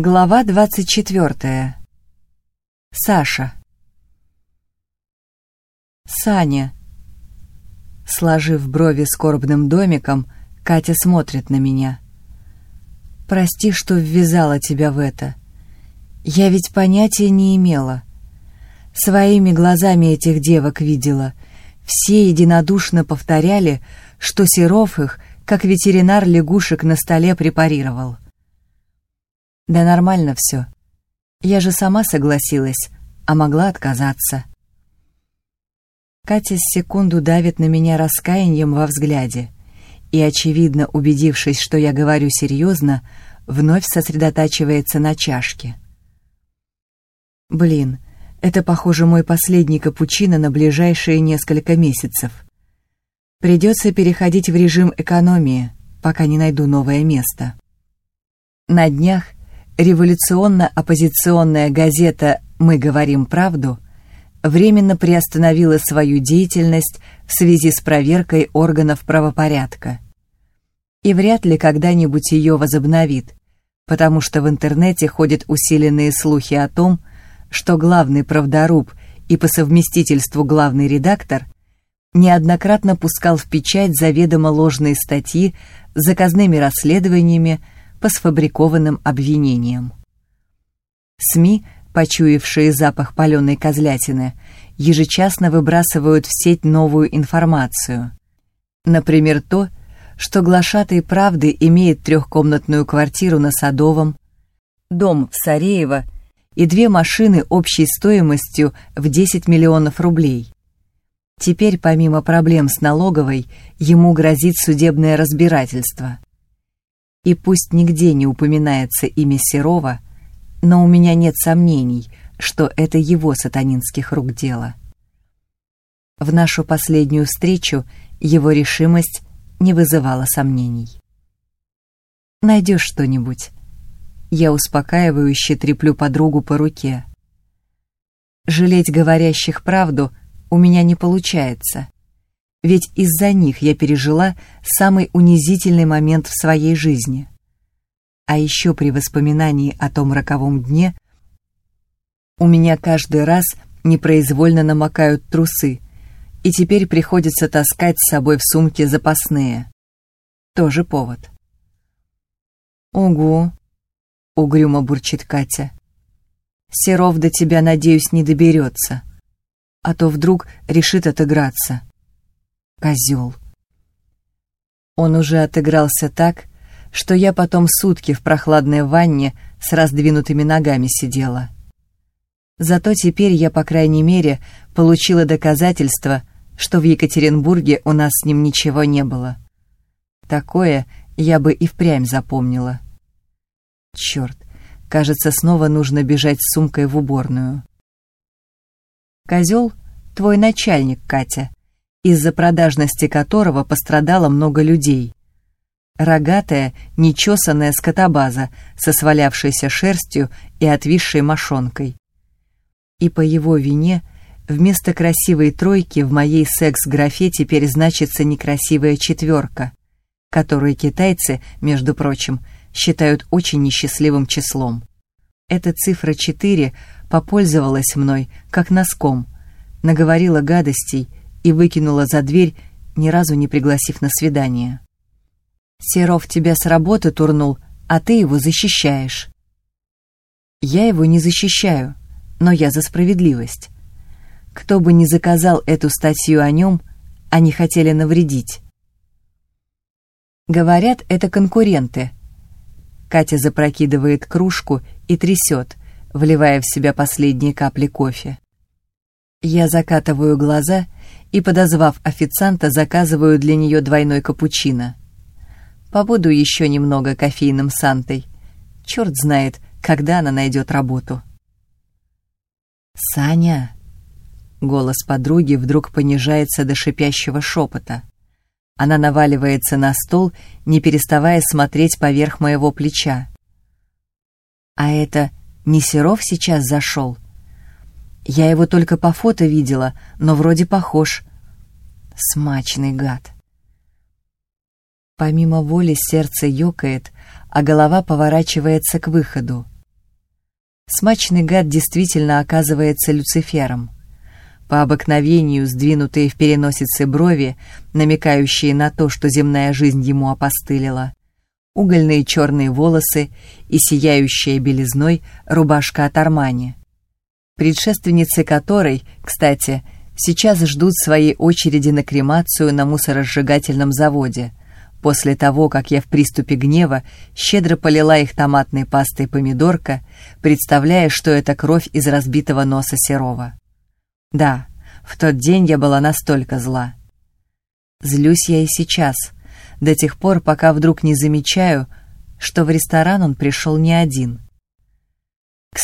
Глава 24. Саша. Саня. Сложив брови скорбным домиком, Катя смотрит на меня. «Прости, что ввязала тебя в это. Я ведь понятия не имела. Своими глазами этих девок видела. Все единодушно повторяли, что Серов их, как ветеринар лягушек на столе препарировал». Да нормально все. Я же сама согласилась, а могла отказаться. Катя с секунду давит на меня раскаянием во взгляде и, очевидно убедившись, что я говорю серьезно, вновь сосредотачивается на чашке. Блин, это, похоже, мой последний капучино на ближайшие несколько месяцев. Придется переходить в режим экономии, пока не найду новое место. На днях революционно-оппозиционная газета «Мы говорим правду» временно приостановила свою деятельность в связи с проверкой органов правопорядка. И вряд ли когда-нибудь ее возобновит, потому что в интернете ходят усиленные слухи о том, что главный правдоруб и по совместительству главный редактор неоднократно пускал в печать заведомо ложные статьи с заказными расследованиями, по сфабрикованным обвинениям. СМИ, почуявшие запах паленой козлятины, ежечасно выбрасывают в сеть новую информацию. Например, то, что глашатай правды имеет трехкомнатную квартиру на Садовом, дом в Сареево и две машины общей стоимостью в 10 миллионов рублей. Теперь, помимо проблем с налоговой, ему грозит судебное разбирательство. И пусть нигде не упоминается имя Серова, но у меня нет сомнений, что это его сатанинских рук дело. В нашу последнюю встречу его решимость не вызывала сомнений. «Найдешь что-нибудь?» Я успокаивающе треплю подругу по руке. Жалеть говорящих правду у меня не получается ведь из-за них я пережила самый унизительный момент в своей жизни. А еще при воспоминании о том роковом дне у меня каждый раз непроизвольно намокают трусы, и теперь приходится таскать с собой в сумке запасные. Тоже повод. «Угу», — угрюмо бурчит Катя. «Серов до тебя, надеюсь, не доберется, а то вдруг решит отыграться». Козел. Он уже отыгрался так, что я потом сутки в прохладной ванне с раздвинутыми ногами сидела. Зато теперь я, по крайней мере, получила доказательство, что в Екатеринбурге у нас с ним ничего не было. Такое я бы и впрямь запомнила. Черт, кажется, снова нужно бежать с сумкой в уборную. Козел — твой начальник, Катя, из-за продажности которого пострадало много людей. Рогатая, нечесанная скотобаза со свалявшейся шерстью и отвисшей мошонкой. И по его вине вместо красивой тройки в моей секс-графе теперь значится некрасивая четверка, которую китайцы, между прочим, считают очень несчастливым числом. Эта цифра 4 попользовалась мной, как носком, наговорила гадостей и выкинула за дверь, ни разу не пригласив на свидание. «Серов тебя с работы турнул, а ты его защищаешь». «Я его не защищаю, но я за справедливость. Кто бы ни заказал эту статью о нем, они хотели навредить». Говорят, это конкуренты. Катя запрокидывает кружку и трясет, вливая в себя последние капли кофе. Я закатываю глаза и, подозвав официанта, заказываю для нее двойной капучино. Побуду еще немного кофейным Сантой. Черт знает, когда она найдет работу. «Саня!» Голос подруги вдруг понижается до шипящего шепота. Она наваливается на стол, не переставая смотреть поверх моего плеча. «А это не Серов сейчас зашел?» Я его только по фото видела, но вроде похож. Смачный гад. Помимо воли сердце ёкает, а голова поворачивается к выходу. Смачный гад действительно оказывается Люцифером. По обыкновению сдвинутые в переносице брови, намекающие на то, что земная жизнь ему опостылила, угольные черные волосы и сияющая белизной рубашка от Армани, предшественницы которой, кстати, сейчас ждут своей очереди на кремацию на мусоросжигательном заводе, после того, как я в приступе гнева щедро полила их томатной пастой помидорка, представляя, что это кровь из разбитого носа Серова. Да, в тот день я была настолько зла. Злюсь я и сейчас, до тех пор, пока вдруг не замечаю, что в ресторан он пришел не один.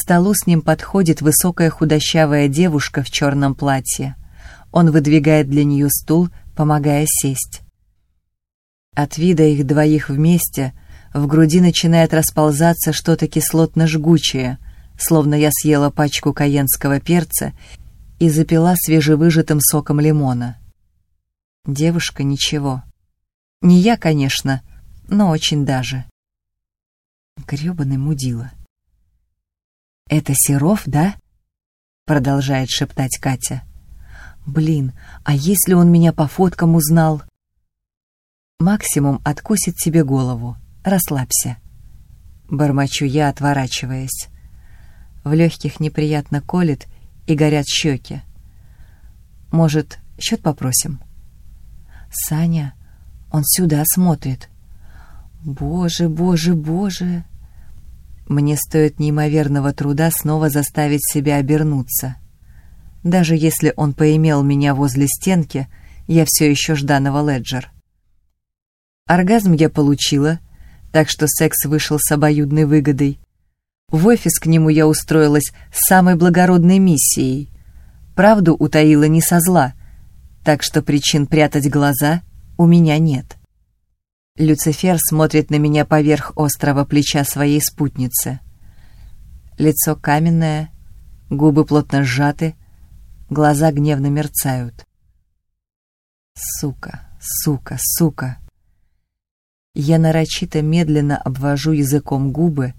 Столу с ним подходит высокая худощавая девушка в черном платье. Он выдвигает для нее стул, помогая сесть. От вида их двоих вместе в груди начинает расползаться что-то кислотно-жгучее, словно я съела пачку каенского перца и запила свежевыжатым соком лимона. Девушка ничего. Не я, конечно, но очень даже. Грёбаный мудила. «Это Серов, да?» — продолжает шептать Катя. «Блин, а если он меня по фоткам узнал?» «Максимум откусит тебе голову. Расслабься». Бормочу я, отворачиваясь. В легких неприятно колет и горят щеки. «Может, счет попросим?» «Саня, он сюда смотрит». «Боже, боже, боже!» Мне стоит неимоверного труда снова заставить себя обернуться. Даже если он поимел меня возле стенки, я все еще Жданова Леджер. Оргазм я получила, так что секс вышел с обоюдной выгодой. В офис к нему я устроилась с самой благородной миссией. Правду утаила не со зла, так что причин прятать глаза у меня нет. Люцифер смотрит на меня поверх острого плеча своей спутницы. Лицо каменное, губы плотно сжаты, глаза гневно мерцают. Сука, сука, сука. Я нарочито медленно обвожу языком губы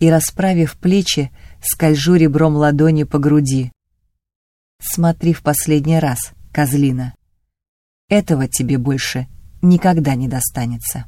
и, расправив плечи, скольжу ребром ладони по груди. Смотри в последний раз, козлина. Этого тебе больше никогда не достанется.